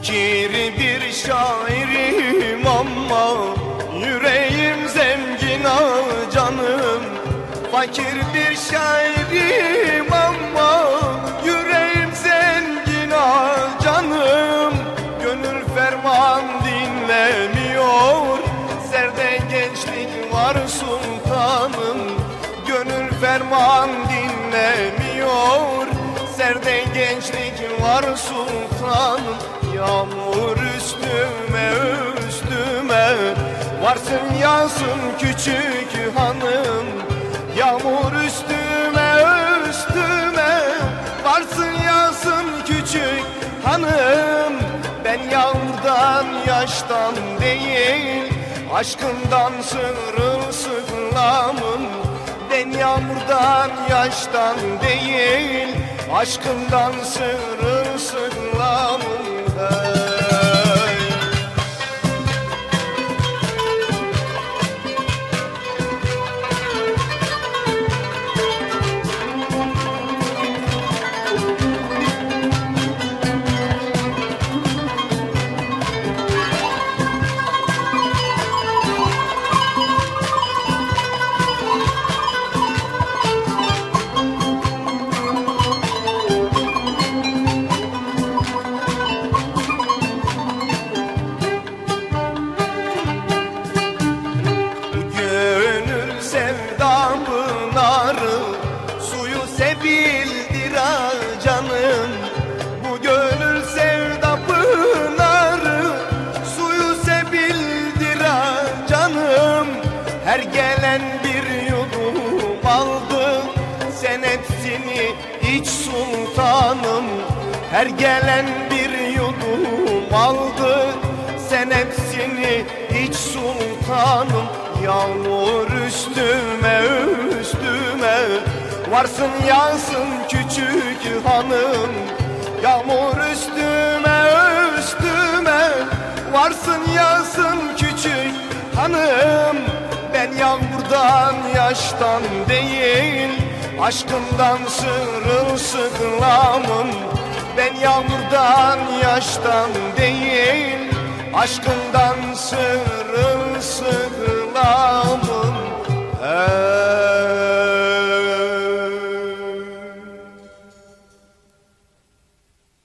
Fakir bir şairim ama yüreğim zengin ah canım. Fakir bir şairim ama yüreğim zengin ah canım. Gönül ferman dinlemiyor Serde gençlik var sultanım. Gönül ferman dinlemiyor Serde gençlik var sultanım. Yağmur üstüme üstüme. Varsın yağsın küçük hanım. Yağmur üstüme üstüme. Varsın yağsın küçük hanım. Ben yağmurdan yaştan değil Aşkından sırılsıklamım Ben yağmurdan yaştan değil Aşkından sırılsıklamım Good. Suyu sebildir ha canım. Bu gönül sevda pınarı Suyu sebildir ha canım. Her gelen bir yudum aldı Sen hepsini iç sultanım. Her gelen bir yudum aldı Sen hepsini iç sultanım. Yağmur üstüme Varsın yağsın küçük hanım Yağmur üstüme üstüme. Varsın yağsın küçük hanım Ben yağmurdan yaştan değil Aşkından sırılsıklamım Ben yağmurdan yaştan değil Aşkından sırılsıklamım